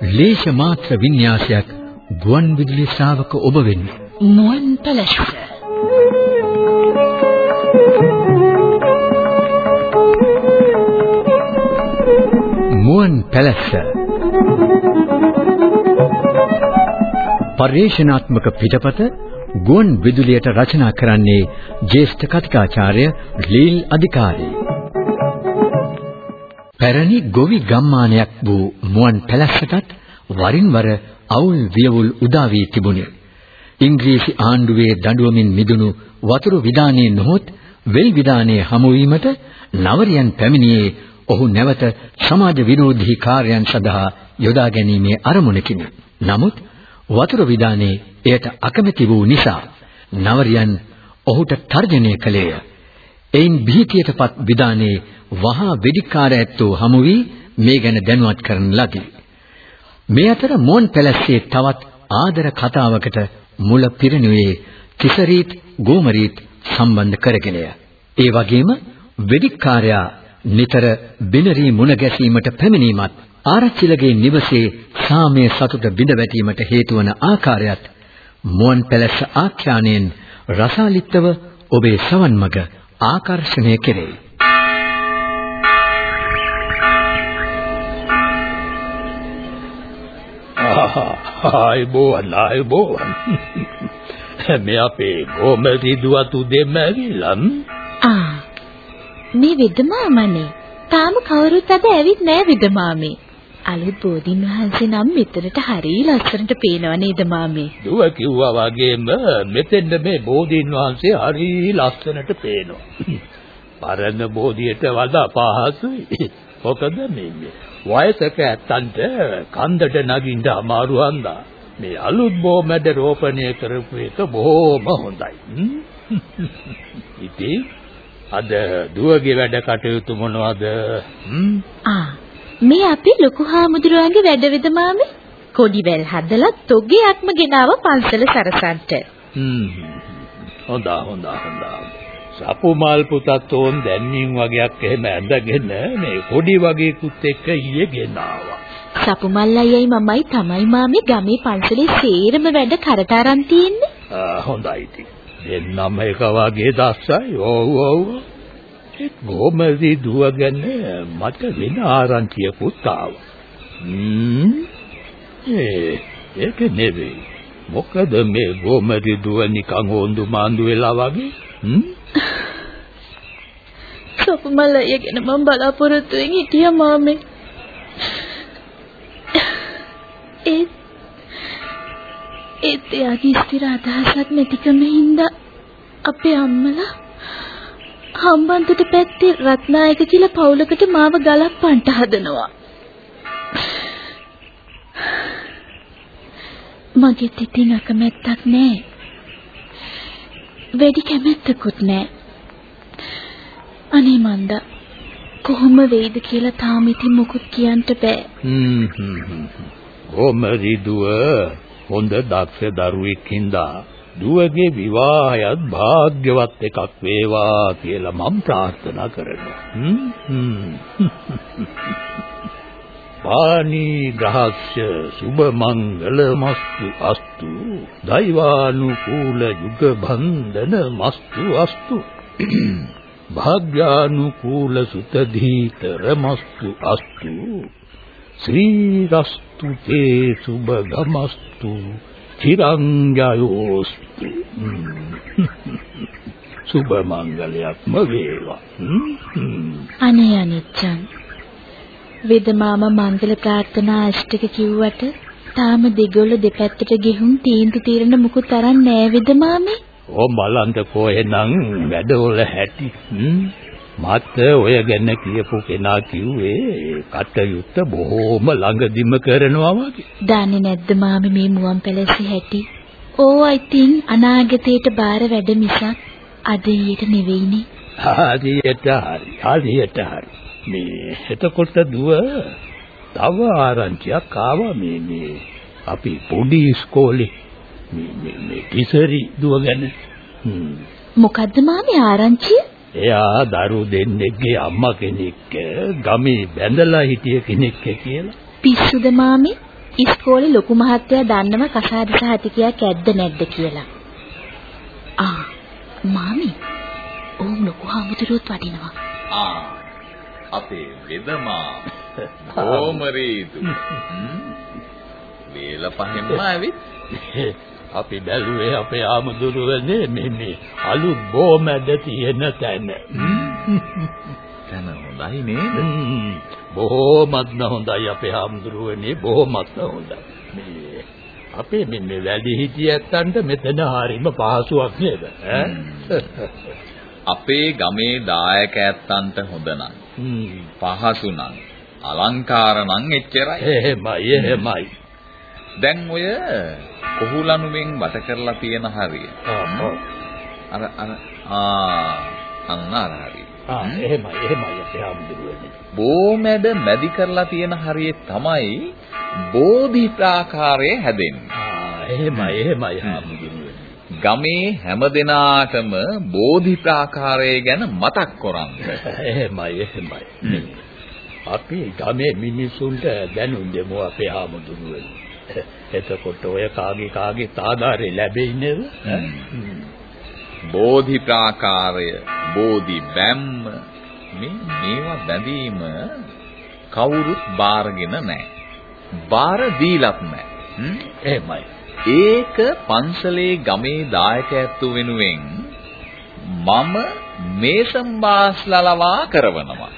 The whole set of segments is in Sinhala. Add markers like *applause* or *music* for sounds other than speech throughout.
ලේෂ මාත්‍ර වින්‍යාසයක් ගුවන් විදුලි ශ්‍රාවක ඔබ වෙන්න මුවන් පැලැස්ස මුවන් පැලැස්ස. පරිශනාත්මක පිටපත ගුවන් විදුලියට රචනා කරන්නේ ජ්‍යෙෂ්ඨ කතිකාචාර්ය ලීල් අධිකාරී පැරණි ගොවි ගම්මානයක් වූ මුවන් පැලැස්සටත් වරින් වර අවුල් වියවුල් උදා වී තිබුණි. ඉංග්‍රීසි ආණ්ඩුවේ දඬුවමින් මිදුණු වතුරු විදානේ නොහොත් වෙල් විදානේ හමු වීමට නවරියන් පැමිණියේ ඔහු නැවත සමාජ විරෝධී කාර්යයන් සඳහා යොදා ගැනීමේ අරමුණකිනි. නමුත් වතුර විදානේ එයට අකමැති වූ නිසා නවරියන් ඔහුට තර්ජනය කළේය. එයින් බිහිතියටපත් විදානේ වහා වෙදිකාර ඇත්තෝ හමු වී මේ ගැන දැනුවත් කරන ලදී. මේ අතර මෝන් පැලැස්සේ තවත් ආදර කතාවකට මුල පිරිනුවේ තිසරීත් ගෝමරීත් සම්බන්ධ කරගෙනය. ඒ වගේම වෙදිකාරයා නිතර බිනරී මුණ ගැසීමට පැමිණීමත් ආරච්චිලගේ නිවසේ සාමයේ සතුට බිඳ වැටීමට හේතු වන ආකාරයත් මුවන් පැලැස්ස ආඛ්‍යානයෙන් රසාලිත්ව ඔබේ සවන් මග ආකර්ෂණය කෙරේ. ආයිබෝවන් ආයිබෝවන් මේ අපේ ගෝමරි දුවතු දෙම ඇවිල්ලා ආ මේ විදමාමනේ. තාම කවුරුත් අද ඇවිත් නෑ විදමාමේ. අලුත් බෝධින් වහන්සේ නම් මෙතනට හරිය ලස්සනට පේනව නේද මාමේ? දුව කිව්වා වගේම මෙතෙන්ද මේ බෝධින් වහන්සේ හරිය ලස්සනට පේනවා පරණ බෝධියට වඩා පහසුයි මොකද මේ වයසක ඇත්තන්ට කන්දට නගින්න අමාරු හන්දා මේ අලුත් බෝමැඩ රෝපණය කරපු එක බොහොම හොඳයි. *laughs* ඉතින් අද දුවගේ වැඩ කටයුතු මොනවද? ආ මේ අපි ලොකු හාමුදුරුවන්ගේ වැඩවිද මාමේ කොඩිවැල් හදලා තොගයක්ම ගෙනාව පන්සල සරසන්ට. හ්ම් හොඳා හොඳා හොඳා. සපුමල් පුතත් ඕන් දැන්මින් වගේක් එහෙම ඇඳගෙන මේ කොඩි වගේකුත් එක්ක ඊයේ ගෙනාවා. සපුමල් අයියයි මමයි තමයි මාමේ ගමේ පන්සලේ සේරම වැඩ කරට අරන් තියෙන්නේ. හොඳයි ඉතින්. දෙන්නම එක වගේ දැස්සයි. ඔව් ඔව්. ගෝමදී දුවගෙන මට වෙන ආරංචියකුත් ආවා. හ්ම්. ඒ ඒක නෙවෙයි. මොකද මේ ගෝමදී දුව නිකන් හොඳු මාන්දු වෙලා වගේ? හ්ම්. සොපමල යගෙන මම බලාපොරොත්තු වෙමින් හිටියා මාමේ. ඒ ඒත් එයාගේ ස්ථිර අදහසක් නැතිකම හින්දා අපේ අම්මලා හම්බන්තොට පැත්තේ රත්නායක කියලා පවුලකට මාව ගලප්පන්ට හදනවා. මගෙත් ඉතින් අකමැත්තක් නෑ. වැඩි කැමැත්තකුත් නෑ. අනේ මන්ද කොහොම වෙයිද කියලා තාම ඉතින් මොකුත් කියන්න බෑ. හ්ම් හ්ම් කොමරි දුව හොඳ දක්ෂ දරුවෙක් හින්දා දුවගේ විවාහයත් වාග්යවත් එකක් වේවා කියලා මම ප්‍රාර්ථනා කරනවා. හ්ම් *laughs* පානි ග්‍රහස්ය සුබ මංගල මස්තු අස්තු දෛවානුකූල යුග බන්ධන මස්තු අස්තු භාග්යානුකූල සුත දීතර මස්තු අස්තු ශ්‍රී රස්තු තේ සුබ ගමස්තු චිරං ජයෝස්තු *clears throat* සුබ මංගලයක්ම වේවා. අනේ අනිච්චන් වෙදමාම මංගල ප්‍රාර්ථනා අෂ්ටක කිව්වට තාම දෙගොල්ල දෙපැත්තට ගෙහුම් තීන්දුව తీරන මුකුත් අරන් නෑ වෙදමාමේ ඕ බලන්ට කොහෙනම් වැඩවල හැටි මත් ඔය ගැන කියපු කෙනා කිව්වේ කටයුත්ත බොහොම ළඟදිම කරනවා වගේ. දන්නේ නැද්ද මාමි මේ මුවන් පැලැස්සේ හැටි? ඕවා ඉතින් අනාගතයට බාර වැඩ මිසක් අද ඊට නෙවෙයිනේ. හරියට හරි. හරියට හරි. මේ එතකොට දුව තව ආරංචියක් ආවා මේ මේ අපි පොඩි ඉස්කෝලේ මේ මේ මේ කිසරි දුව ගැන. මොකද්ද මාමි ආරංචිය? එයා දරු දෙන්නෙක්ගේ අම්මා කෙනෙක් ගමේ බැඳලා හිටිය කෙනෙක් කියලා. පිස්සුද මාමි? ඉස්කෝලේ ලොකු මහත්තයා දන්නව කසාද සහතිකයක් ඇද්ද නැද්ද කියලා. ආ මාමි ඕම් ලොකු හාමුදුරුවොත් වටිනවා. ආ අපේ වෙදමා *laughs* ඕමරීතු වේල පහෙන්ම ඇවිත් *laughs* අපි බැලුවේ අපේ ආමුදුරුවනේ මේ මේ අලුත් බොමැද තියෙන තැන. *laughs* තන හොඳයි නේද? බොහොමත් හොඳයි අපේ ආමුදුරුවනේ බොහොමත් හොඳයි. මේ අපේ මෙන්න වැඩි හිටියත්තන්ට මෙතන හරීම පහසුවක් නේද? අපේ ගමේ දායක ඇත්තන්ට හොඳ නම් පහසු නම් අලංකාර නම් එච්චරයි. එහෙමයි එහෙමයි. දැන් ඔය කොහුලනුවෙන් වට කරලා තියෙන හරිය. අර අර ආ අන්න අර හරිය. ආ එහෙමයි එහෙමයි අපේ ආමුදුරුවනේ. බෝමැද මැදි කරලා තියෙන හරියේ තමයි බෝධි ප්‍රාකාරයේ හැදෙන්නේ. ආ එහෙමයි එහෙමයි ආමුදුරුවනේ. ගමේ හැමදෙනාටම බෝධි ප්‍රාකාරය ගැන මතක් කරන්න. එහෙමයි එහෙමයි. අපි ගමේ මිනිසුන්ට දැනුම් දෙමු අපේ ආමුදුරුවනේ. එතකොට ඔය කාගේ කාගේ ආධාරය ලැබෙයි නේද? බෝධි ප්‍රාකාරය, බෝධි බැම්ම මේ මේවා බැඳීම කවුරුත් බාරගෙන නැහැ. බාර දීලත් නැහැ. එහෙමයි. ඒක පන්සලේ ගමේ දායකයතු වෙනුවෙන් මම මේසම්බාස්ලලවා කරවනවා.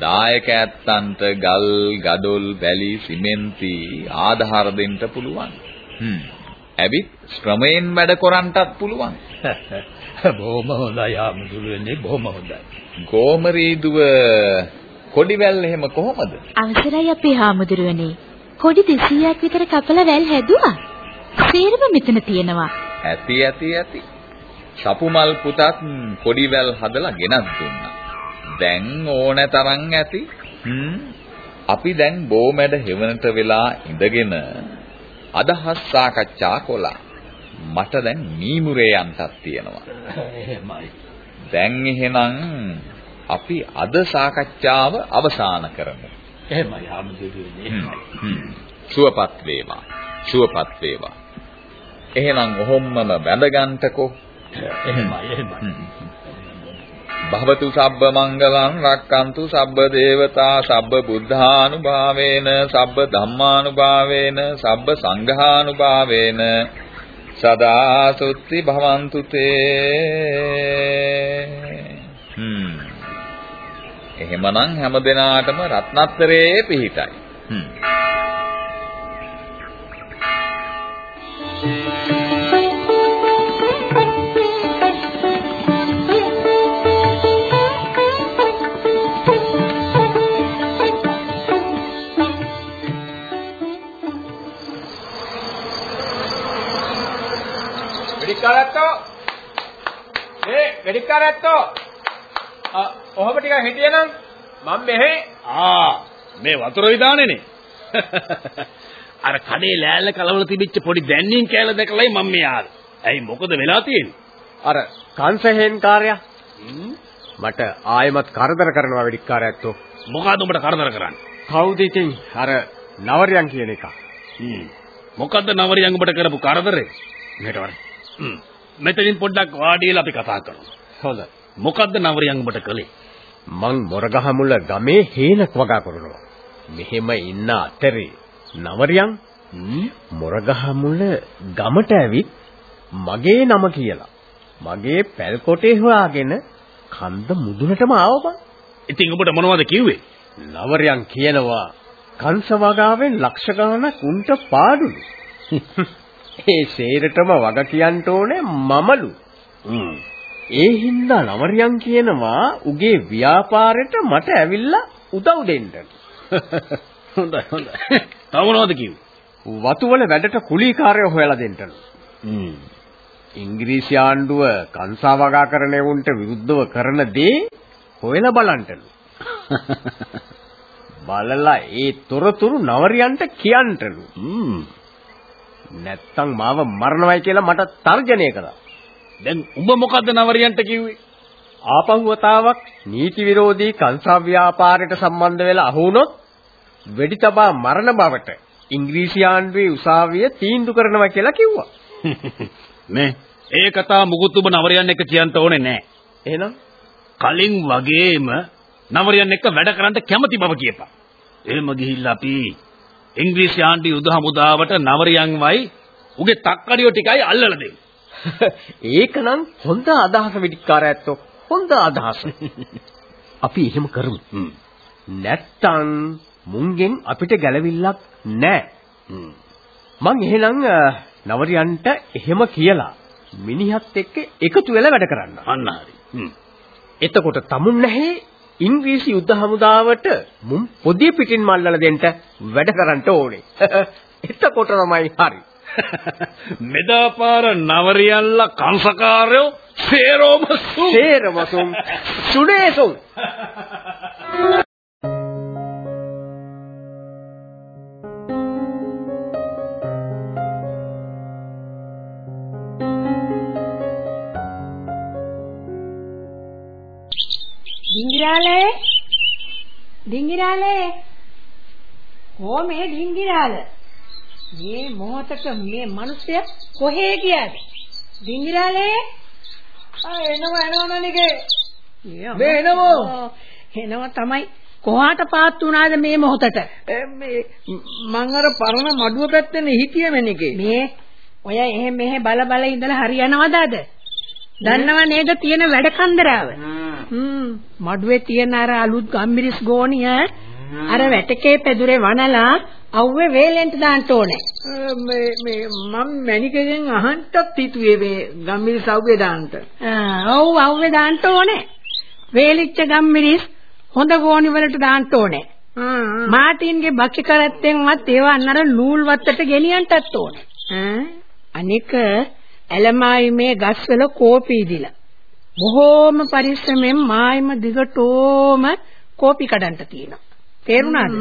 දායක ඇත්තන්ට ගල්, ගඩොල්, වැලි, සිමෙන්ති ආධාර දෙන්න පුළුවන්. ඇවිත් ශ්‍රමයෙන් වැඩ කරන්නටත් පුළුවන්. *laughs* බොහොම හොඳයි ආමුදුරනේ බොහොම හොඳයි. ගෝමරීදුව කොඩිවැල් එහෙම කොහමද? අවසරයි අපේ හාමුදුරුවනේ. කොඩි 200ක් විතර කපලා වැල් හැදුවා. සේරම මෙතන තියෙනවා. ඇති ඇති ඇති. සපුමල් පුතත් කොඩිවැල් හදලා ගෙනත් දුන්නා. දැන් ඕන තරම් ඇති. හ්ම්. අපි දැන් බෝමැඩ හෙවණට වෙලා ඉඳගෙන අදහස් සාකච්ඡා කළා. මට දැන් මීමුරේ යන්නත් තියෙනවා. එහෙමයි. දැන් එහෙනම් අපි අද සාකච්ඡාව අවසන් කරමු. එහෙමයි ආමුදුරනේ. සුවපත් වේවා. සුවපත් වේවා. එහෙනම් ඔහොම්මම බැඳගන්ටකෝ. එහෙමයි එහෙමයි. භවතු සබ්බ මංගලං රක්칸තු සබ්බ දේවතා සබ්බ බුද්ධානුභාවේන සබ්බ ධම්මානුභාවේන සබ්බ සංඝානුභාවේන සදා සුත්ති භවන්තු තේ හ්ම් එහෙමනම් හැම දිනාටම රත්නත්‍රයේ පිහිටයි. හ්ම්. වෙඩික්කාරත්තෝ මේ වෙඩික්කාරත්තෝ ආ ඔහොම ටිකක් හිටියනම් මම මෙහෙ ආ මේ වතුර විදානේනේ *laughs* අර කඩේ ලෑල්ල කලවල තිබිච්ච පොඩි දැන්නින් කෑල්ල දැකලයි මම මේ ආවේ. ඇයි මොකද වෙලා තියෙන්නේ? අර කංශහෙන් කාර්යය මට ආයෙමත් කරදර කරනවා වෙඩික්කාරයත්තෝ මොකද උඹට කරදර කරන්නේ? කවුද ඉතින් අර නවරියන් කියන එක. මොකද්ද නවරියන් උඹට කරපු කරදරේ? මෙහෙට වරේ. මෙතනින් පොඩ්ඩක් වාඩි වෙලා අපි කතා කරමු. හොඳයි මොකද්ද නවරියන් උඹට කළේ? මං මොරගහමුල ගමේ හේනක් වගා කරනවා මෙහෙම ඉන්න අතරේ නවරියන් මොරගහමුල ගමට ඇවිත් මගේ නම කියලා මගේ පැල් කොටේ හොයාගෙන කන්ද මුදුනටම ආවපන් ඉතින් උඹට මොනවද කිව්වේ? නවරයන් කියනවා කංශ වගාවෙන් ලක්ෂ ගණනක් උන්ට පාඩුලු. *laughs* ඒ සේරටම වග කියන්න ඕනේ මමලු. හ්ම්. ඒ හින්දා නවරියන් කියනවා උගේ ව්‍යාපාරෙට මට ඇවිල්ලා උදව් දෙන්න. *laughs* හොඳයි හොඳයි. තව මොනවද කිව්වේ? වතුවල වැඩට කුලීකාරයෝ හොයලා දෙන්න. හ්ම්. ඉංග්‍රීසි ආණ්ඩුව කංසා වගා කරන එවුන්ට විරුද්ධව කරන දේ හොයලා බලන්නලු. *laughs* බලලා ඒ තොරතුරු නවරියන්ට කියන්නලු. හ්ම්. නැත්තම් මාව මරණවයි කියලා මට තර්ජනය කළා. දැන් උඹ මොකද්ද නවරියන්ට කිව්වේ? ආපහු වතාවක් නීති විරෝධී කංසා ව්‍යාපාරයට සම්බන්ධ වෙලා අහු වුණොත් වෙඩි තබා මරණ බවට ඉංග්‍රීසි ආණ්ඩුවේ උසාවිය තීන්දුව කරනවා කියලා කිව්වා. *laughs* මේ ඒ කතාව මුකුත් ඔබ නවරයන් එක්ක කියන්න ඕනේ නෑ. එහෙනම් කලින් වගේම නවරයන් එක්ක වැඩ කරන්න කැමති බව කියපන්. එහෙම ගිහිල්ලා අපි ඉංග්‍රීසි ආණ්ඩු යුද හමුදාවට නවරයන් වයි උගේ තක්කඩියෝ ටිකයි අල්ලලා දෙමු. *laughs* ඒකනම් හොඳ අදහස වෙඩික්කාරයත්ෝ හොඳ අදහස. *laughs* අපි එහෙම කරමු. නැත්තම් මුංගෙන් අපිට ගැලවිල්ලක් නැහැ. මං එහෙනම් නවරියන්ට එහෙම කියලා මිනිහත් එක්ක එකතු වෙලා වැඩ කරන්න. අන්න හරි. එතකොට තමුන් නැහැ ඉංග්‍රීසි යුද්ධ හමුදාවට මුම් පොදිය පිටින් මල්ලලා දෙන්න වැඩ කරන්න ඕනේ. *laughs* එතකොට තමයි හරි. *laughs* මෙදාපාර නවරියල්ලා කංසකාරයෝ සේරෝම සු සේරවසුම් සුනේසුම් ඩිංගිරාලේ? ඩිංගිරාලේ? කොහොමේ ඩිංගිරාල මේ මොහොතක මේ මිනිස්සය කොහේ ගියාද? ඩිංගිරාලේ ආ එනවා එනවා නනිගේ මේ එනවා. එනවා තමයි කොහාට පාත් වුණාද මේ මොහොතට? මේ මං අර පරණ මඩුව පැත්තේ හිටියේ මැනිකේ මේ ඔය එහෙ මෙහෙ බල බල ඉඳලා හරියනවද අද? දන්නව නේද තියෙන වැඩ කන්දරාව? හ්ම්. මඩුවේ තියෙන අර අලුත් ගම්මිරිස් ගෝණිය අර වැටකේ පැදුරේ වනලා අවුවේ වේලෙන්ට දාන්න ඕනේ. මේ මේ මම මැනිකගෙන් අහන්නත් හිතුවේ මේ ගම්මිරි සව්වේ දාන්න. ආ ඔව් අවුවේ දාන්න ඕනේ. වේලිච්ච ගම්මිරිස් හොඳ ගෝණි වලට දාන්න ඕනේ. මාටින්ගේ බක්කි කරත්තෙන්වත් ඒවා අන්නර නූල් වත්තට ගෙනියන්නටත් ඕනේ. අනික ඇලමායි මේ ගස්වල කෝපි ඉදිලා බොහෝම පරිස්සමෙන් මායිම දිගටෝම කෝපි කඩන්න තියෙනවා. තේරුණාද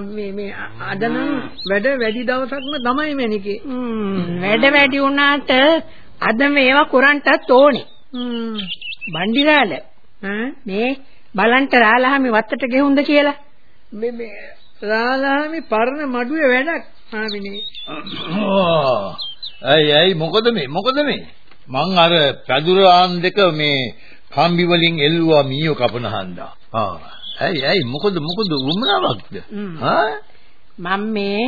මේ මේ අද නම් වැඩ වැඩි දවසක්ම තමයි මැනිකේ වැඩ වැඩි වුණාට අද මේවා කරන්ටත් ඕනේ. බණ්ඩිරාල. මේ බලන්ට රාලහාමි වත්තට ගෙහුම්ද කියලා? මේ මේ රාලහාමි පරණ මඩුවේ වැඩක් ආමිනේ ඇයි ඇයි? මොකද මේ? මොකද මේ? මං අර පැදුරාන් දෙක මේ කම්බි වලින් එල්ලුවා මීයෝ කපන හන්දා. ආ ඇයි ඇයි? මොකද මොකද උමනාවක්ද ආ මම මේ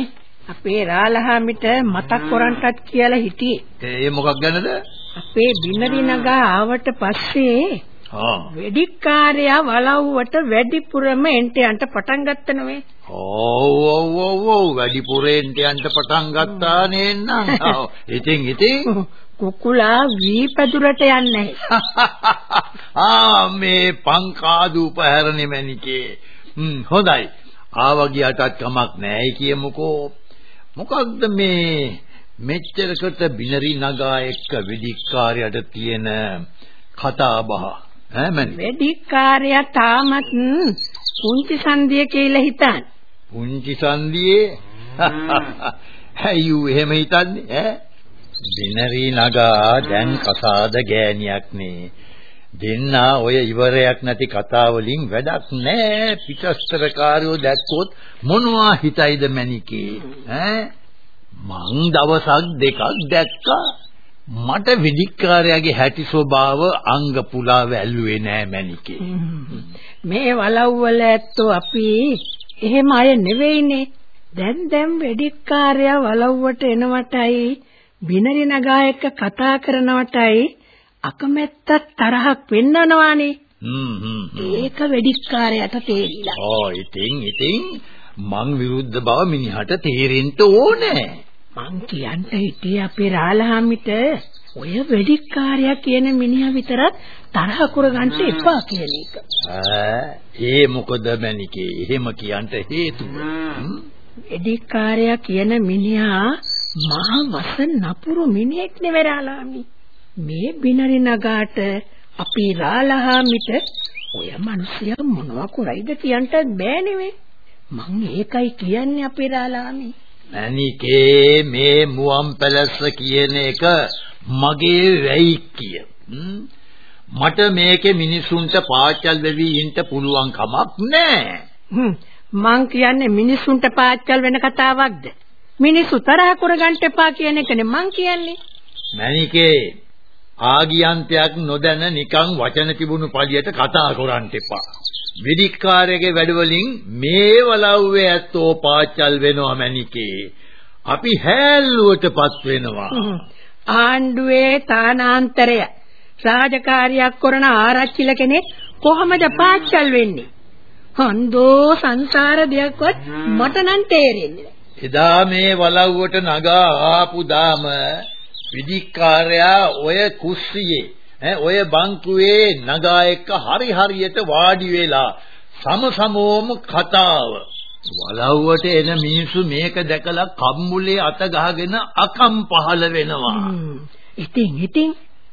අපේ රාලහාමිට මතක් කරන්ටත් කියලා හිටියේ. ඒ මොකක් ගැනද? අපේ බිනරි නගා ආවට පස්සේ ආ වෙඩික්කාරයා වලව්වට වැඩිපුරම එන්ට යන්න පටන් ගත්ත නෙවෙයි ඔව් ඔව් ඔව් ඔව්. වැඩිපුරෙන්ට යන්න පටන් ගත්තා නේන්නම් *laughs* ඉතින් ඉතින් කුකුලා වීපදුරට යන්නේ. *laughs* ආ මේ පංකාදු උපහැරණි මැනිකේ හ්ම් හොඳයි. ආවා ගියටත් කමක් නැහැ කියමුකෝ. මොකක්ද මේ මෙච්චරකට බිනරි නගා එක්ක වෙදිකාරයට තියෙන කතා බහ ඈ මැනි වෙදිකාරයා තාමත් පුංචි සංදිය කියලා හිතන් පුංචි සංදියේ *laughs* ඇයි එහෙම හිතන්නේ? ඈ බිනරි නගා දැන් කසාද ගෑණියක් නේ දෙන්නා ඔය ඉවරයක් නැති කතා වලින් වැඩක් නෑ. පිටස්තරකාරයෝ දැක්කොත් මොනවා හිතයිද මැනිකේ ඈ? මං දවසක් දෙකක් දැක්කා. මට වෙදිකාරයාගේ හැටි ස්වභාව අංග පුලාව ඇල්ලුවේ නෑ මැනිකේ *laughs* මේ වලව්වල ඇත්තෝ අපි එහෙම අය නෙවෙයිනේ. දැන් දැන් වෙදිකාරයා වලව්වට එනවටයි බිනරි නගා එක්ක කතා කරනවටයි අකමැත්තක් තරහක් වෙන්නනවානේ හ්ම් හ්ම් ඒක වෙදිකාරයට තේරිලා. ඕ ඉතින් ඉතින් මං විරුද්ධ බව මිනිහට තේරෙන්න ඕනේ. මං කියන්න හිටියේ අපේ රාලහාමිට ඔය වෙඩික්කාරයා කියන මිනිහා විතරක් තරහ කරගන්න එපා කියන එක. ඒ මොකද මැනිකේ එහෙම කියන්න හේතුව? වෙඩික්කාරයා කියන මිනිහා මහා වස නපුරු මිනිහෙක් නෙවෙරාලාමි. මේ බිනරි නගාට අපි රාලහාමිට ඔය මිනිස්සයා මොනවා කරයිද කියන්නත් බෑ නෙවෙයි. මං ඒකයි කියන්නේ අපේ රාලහාමි. මැනිකේ මේ මුවන් පැලස්ස කියන එක මගේ වැයි කිය. මට මේකේ මිනිසුන්ට පාචල් වෙවි ඉන්න පුළුවන් කමක් නැහැ. මං කියන්නේ මිනිසුන්ට පාචල් වෙන කතාවක්ද? මිනිස්සු තරහ කරගන්න එපා කියන එකනේ මං කියන්නේ. මැනිකේ ආගියන්තයක් නොදැන නිකන් වචන තිබුණු පළියට කතා කරන්න එපා. විදික්කාරයේ වැඩවලින් මේ වලව්වේ ඇත්තෝ පාචල් වෙනවා මැනිකේ. අපි හැල්ලුවටපත් වෙනවා. ආණ්ඩුවේ තානාන්තරය රාජකාරියක් කරන ආරච්චිල කෙනෙක් කොහොමද පාචල් වෙන්නේ? හන්දෝ සංසාර දෙයක්වත් මට නම් තේරෙන්නේ එදා මේ වලව්වට නගා ආපු දාම විදික්කාරයා ඔය කුස්සියේ ඈ ඔය බංකුවේ නගා එක්ක හරි හරියට වාඩි වෙලා සමසමෝම කතාව. වලව්වට එන මිනිස්සු මේක දැකලා කම්මුලේ අත ගහගෙන අකම් පහල වෙනවා. ඉතින් ඉතින්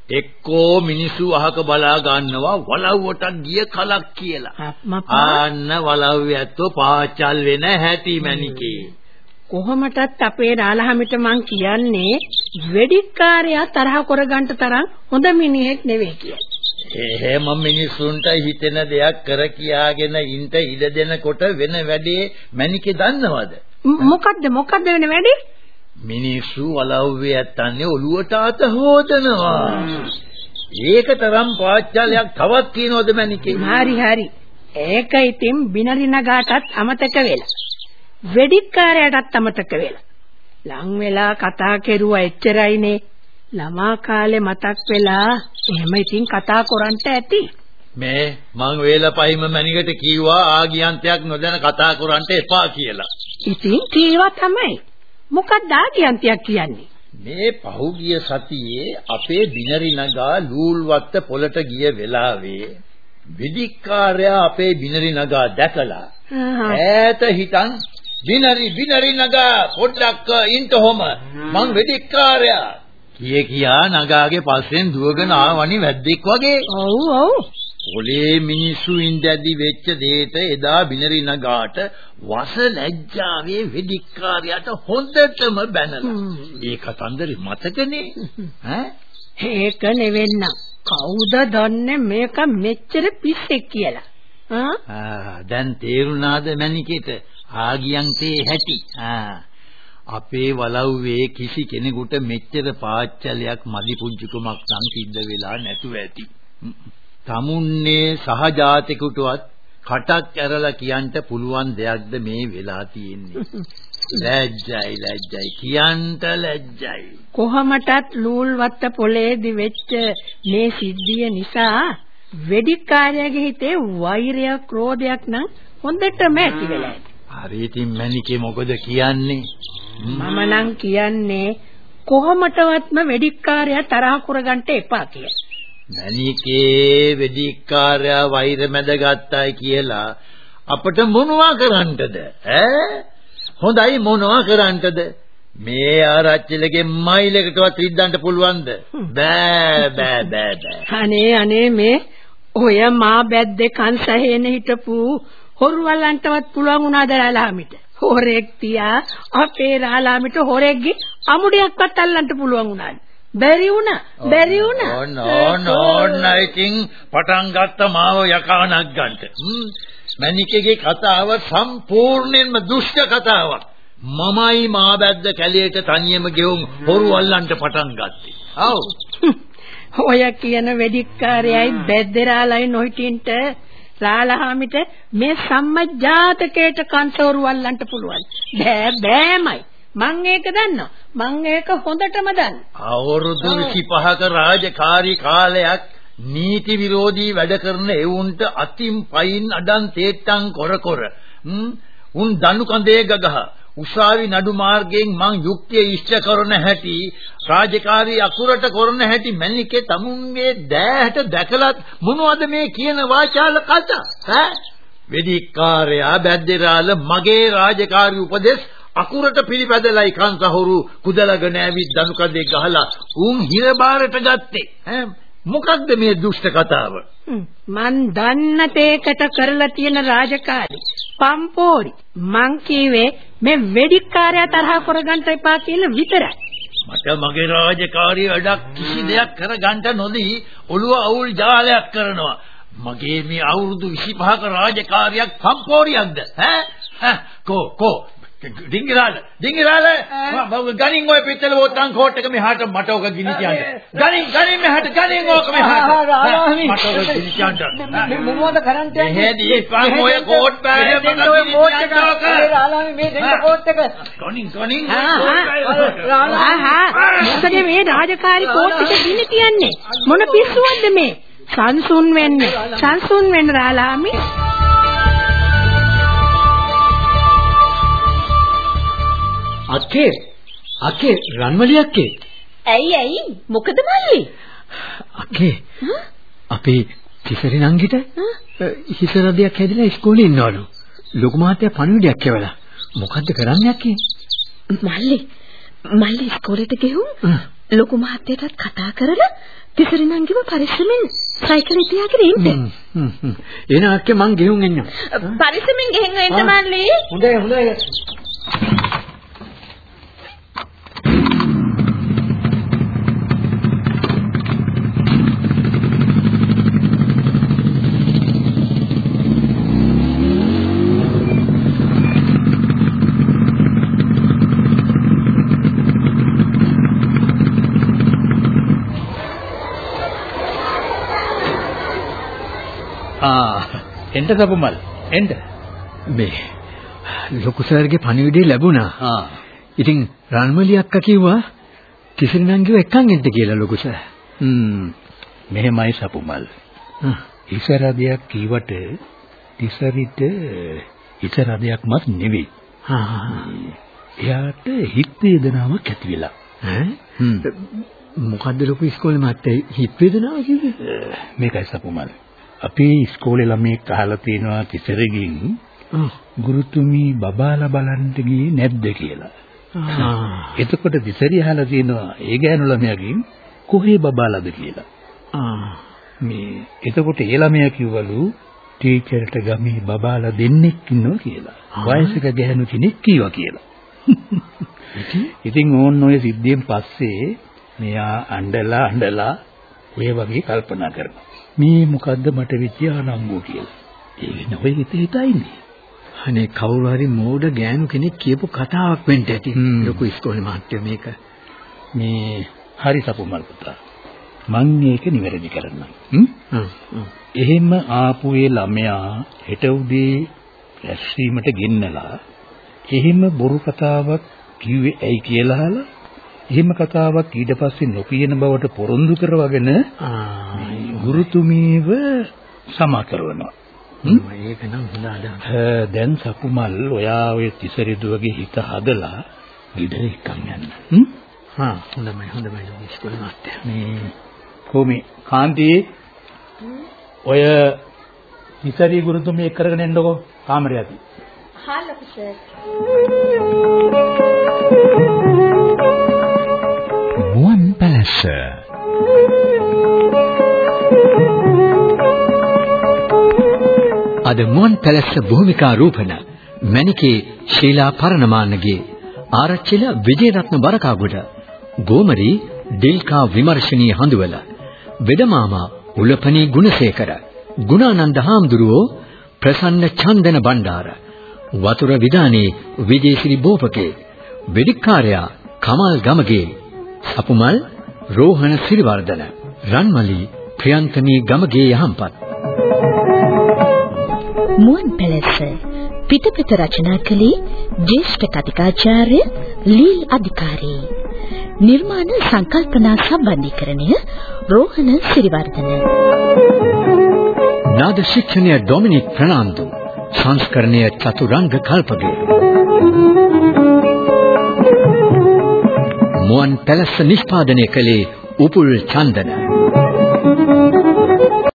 එක්කෝ මිනිස්සු අහක බලා ගන්නවා වලව්වට ගිය කලක් කියලා. ආන්න වලව්ව ඇත්තෝ පාචල් වෙන හැටි මැනිකේ. කොහොමටත් අපේ රාලහමිට මං කියන්නේ වෙඩික්කාරයා තරහ කරගන්න තරම් හොඳ මිනිහෙක් නෙවෙයි කියලා. එහෙම මිනිසුන්ට හිතෙන දෙයක් කර කියාගෙන ඉන්න ඉඩ දෙනකොට වෙන වැඩේ මැනිකේ දන්නවද? මොකද්ද මොකද්ද වෙන වැඩේ? මිනිස්සු වලව්වේ ඇත්තන්නේ ඔළුවට අත හොදනවා. ඒක තරම් පාච්චාලයක් තවත් තියනවද මැනිකේ? හරි හරි. ඒක ඉතින් බිනරි නගාටත් අමතක වෙලා. වෙඩික්කාරයාටත් අමතක වෙලා. ලං වෙලා කතා කෙරුවා එච්චරයිනේ. ළමා කාලේ මතක් වෙලා එහෙම ඉතින් කතා කරන්ට ඇති. මේ මං වේලපයිම මැනිකට කීවා ආගියන්තයක් නොදැන කතා කරන්ට එපා කියලා. ඉතින් කීවා තමයි. මොකක්ද ආගියන්තයක් කියන්නේ? මේ පහුගිය සතියේ අපේ බිනරි නගා ලූල්වත්ත පොලට ගිය වෙලාවේ විදික්කාරයා අපේ බිනරි නගා දැකලා ඈත හිටන් බිනරි බිනරි නගා පොඩ්ඩක් ඉන්න හොම මං වෙදික්කාරයා කිය කියා නගාගේ පස්සෙන් දුවගෙන ආවනි වැද්දෙක් වගේ. ඔව් ඔව්. පොලේ මිනිස්සු ඉඳද්දි වෙච්ච දෙයට එදා බිනරි නගාට වස ලැජ්ජාවේ වෙදික්කාරයාට හොඳටම බැනලා. ඒ කතන්දරේ මතකනේ. ඈ? ඒක නෙවෙන්න. කවුද දන්නේ මේක මෙච්චර පිස්සෙක් කියලා? ආ දැන් තේරුණාද මණිකේට ආගියන් තේ හැටි. ආ අපේ වලව්වේ කිසි කෙනෙකුට මෙච්චර පාච්චලයක් මදි පුංචිකමක් නම් සිද්ධ වෙලා නැතුව ඇති. Tamunne සහජාතිකුටවත් කටක් ඇරලා කියන්න පුළුවන් දෙයක්ද මේ වෙලා තියෙන්නේ. *laughs* ලැජ්ජයි ලැජ්ජයි කියන්ට ලැජ්ජයි. කොහමටත් ලූල්වත්ත පොලේදි වෙච්ච මේ සිද්ධිය නිසා වෙඩික්කාරයාගේ හිතේ වෛරය ක්‍රෝධයක් නම් හොඳටම ඇති වෙලා ඇති. හරි ඉතින් මැනිකේ මොකද කියන්නේ? මම නම් කියන්නේ කොහොමටවත්ම වෙඩික්කාරයා තරහ කරගන්න එපා කියලා. මැනිකේ වෙඩික්කාරයා වෛර මැද ගත්තයි කියලා අපිට මොනවා කරන්නද? ඈ? හොඳයි මොනවා කරන්නද? මේ ආරච්චිලගේ මයිලකටවත් රිද්දන්න පුළුවන්ද? බෑ බෑ බෑ බෑ. අනේ අනේ මේ ඔය මා බැද්දේ කන්සහේන හිටපු හොරුවලන්ටවත් පුළුවන් වුණාද රාලාමිට? හොරෙක් තියා අපේ රාලාමිට හොරෙක්ගේ අමුඩයක්වත් අල්ලන්න පුළුවන් වුණාද බැරි වුණා බැරි වුණා ඕන ඕන ඕන ඉතින් පටන් ගත්ත මාව යකානක් ගන්නට මැනිකගේ කතාව සම්පූර්ණයෙන්ම දුෂ්ට කතාවක් මමයි මාබැද්ද කැලේට තනියම ගෙවුම් හොරු අල්ලන්න පටන් ගත්තේ. ආව්. ඔය කියන වෙදික්කාරයයි බැද්දරාලයි නොහිටින්ට රාලහාමිට මේ සම්මජාතකයට කන්සෝරු අල්ලන්න පුළුවන්. බෑ බෑමයි. මං ඒක දන්නවා. මං ඒක හොඳටම දන්නවා. අවුරුදු 25ක රාජකාරී කාලයක් නීති විරෝධී වැඩ කරන එවුන්ට අතින් පයින් අඩන් තේට්ටම් කර කර. උන් දනු කඳේ ගගහ. උසාවි නඩු මාර්ගයෙන් මං යුක්තිය ඉෂ්ට කරන හැටි රාජකාරී අකුරට කරන හැටි මැනිකේ තමුන්ගේ දෑහට දැකලත් මොනවද මේ කියන වාචාල කතා? ඈ? වෙදිකාරයා බැද්දේරාල මගේ රාජකාරී උපදෙස් අකුරට පිළිපැදලයි කංසහුරු කුදලගෙන ඇවිත් දනුකඩේ ගහලා උන් හිර බාරට ගත්තේ. ඈ මොකක්ද මේ දුෂ්ට කතාව? මන් දන්න තේකට කරලා තියෙන රාජකාරී. පම්පෝරි. මං කීවේ මේ වෙඩික්කාරයා තරහ කරගන්න එපා කියලා විතරයි. මට මගේ රාජකාරී වැඩක් කිසි දෙයක් කරගන්න නොදී ඔළුව අවුල් ජාලයක් කරනවා. මගේ මේ අවුරුදු 25ක රාජකාරියක් පම්පෝරියක්ද? ඈ කෝ කෝ ඩිංගිරාල. ඩිංගිරාල? ගණින් ඔය පිටතල වෝතන් කෝට් එක මෙහාට මට ඔක ගිනි තියන්න. ගණින් ගණින් මෙහාට ගණින් ඕක මෙහාට. මට ඔක ගිනි තියන්න. මොනවද කරන්ට යන්නේ? මෙහෙදී පන් ඔය කෝට් පෑය මට ඔය කෝට් එක. මේ රාලාමි මේ දෙන්න කෝට් එක. ගණින් ගණින් ආහා. මොකද මේ රාජකාරී කෝට් එක ගිනි තියන්නේ? මොන පිස්සුවක්ද මේ? සංසුන් වෙන්න. සංසුන් වෙන්න රාලාමි අක්කේ අක්කේ රන්මලි අක්කේ ඇයි ඇයි? මොකද මල්ලි? අක්කේ අපේ තිසරි නංගිට හිස රදයක් හැදිලා ඉස්කෝලේ ඉන්නවලු. ලොකු මහත්තයා පණිවිඩයක් කියවලා මොකද්ද කරන්නේ අක්කේ මල්ලි මල්ලි ඉස්කෝලේට ගෙහුම් ලොකු මහත්තයාටත් කතා කරලා තිසරි නංගිව පරිස්සමෙන් සයිකලේ තියාගෙන ඉන්න. එන අක්කේ මං ගෙහුම් එන්නම් පරිස්සමෙන් ගෙහෙන් එන්න මල්ලි. හොඳයි හොඳයි එන්න සපුමල් එන්න. මේ ලොකු සර්ගේ පණිවිඩය ලැබුණා. ආ. ඉතින් රන්මලි අක්කා කිව්වා තිසරි නංගිව එක්කන් එන්න කියලා ලොකු සර්. හ්ම්. මෙහෙමයි සපුමල්. ඉසරදයක් කීවට තිසරිට ඉසරදයක්මත් නෙවෙයි. හා එයාට හිත වේදනාවක් ඇති වෙලා. ඈ? හ්ම්. මොකද්ද ලොකු ඉස්කෝලේ මහත්තයා හිත වේදනාව කිව්වේ? මේකයි සපුමල් අපේ ඉස්කෝලේ ළමයෙක් අහලා තියෙනවා තිසරගෙන්. ගුරුතුමී බබාලා බලන්න ගියේ නැද්ද කියලා. එතකොට තිසරි අහලා තියෙනවා ඒ ගෑනු ළමයාගෙන් කොහේ බබාලාද කියලා. මේ එතකොට ඒ ළමයා කිව්වලු ටීචර්ට ගමේ බබාලා දෙන්නෙක් ඉන්නවා කියලා. වයසක ගැහණු කෙනෙක් කීවා කියලා. ඉතින් ඕන් ඔය සිද්ධියෙන් පස්සේ මෙයා අඬලා අඬලා ඔය වගේ කල්පනා කරනවා. මේ මොකද්ද මට වෙච්ච ආනම්බෝ කියලා. ඒ වෙන ඔය හිත හිතා ඉන්නේ. අනේ කවුරු හරි මෝඩ ගෑනු කෙනෙක් කියපු කතාවක් වෙන්න ඇති. ලොකු ඉස්කෝලේ මහත්තයා මේක මේ හරි සපුමල් පුතා. මං මේක නිවැරදි කරන්නම්. හ්ම්? හ්ම්, හ්ම්. එහෙම ආපු ඒ ළමයා හෙට උදේ රැස්වීමට ගෙන්නලා එහෙම බොරු කතාවක් කිව්වේ ඇයි කියලා අහලා එහෙම කතාවක් ඊට පස්සේ නොකියන බවට පොරොන්දු කරවගෙන ආ ගුරුතුමීව සමා කරනවා. හ්ම්? ඒක නම් හොඳ අදහසක්. දැන් සකුමල් ඔයා ඔය තිසරිදුවගේ හිත හදලා ගෙදර එක්කන් යන්න. හ්ම්? හා හොඳයි හොඳයි ලොකු ඉස්කෝලේ මහත්තයා මේ කොමේ කාන්ති ඔය තිසරි ගුරුතුමිය එක්ක කරගෙන එන්නකෝ කාමරේ ඇති. හා ලොකු සර්. මුවන් පැලැස්ස අද මුවන් පැලැස්ස භූමිකා රූපන මණිකේ ශීලා පරණමානගේ ආරච්චිල විජේරත්න බරකාගොඩ ගෝමරි ඩිල්කා විමර්ශනී හඳුවල වෙදමාමා උලපනී ගුණසේකර ගුණානන්ද හාමුදුරුවෝ ප්‍රසන්න චන්දන බණ්ඩාර වතුර විදානේ විජේසිරි බෝපකේ වෙදිකාර්යා කමල් ගමගේ සපුමල් රෝහණ සිරිවර්ධන රන්මලි ප්‍රියන්තනී ගමගේ යහම්පත්. මුවන් පැලැස්ස පිටපත රචනා කළේ ජ්‍යෙෂ්ඨ කතිකාචාර්ය ලී අධිකාරී. නිර්මාණ සංකල්පනා සම්බන්ධීකරණය රෝහණ සිරිවර්ධන. නාද ශික්ෂණය ඩොමිනික් ප්‍රනාන්දු. සංස්කරණය චතුරංග කල්පගේ මුවන් පැලැස්ස නිෂ්පාදනය කළේ උපුල් චන්දන.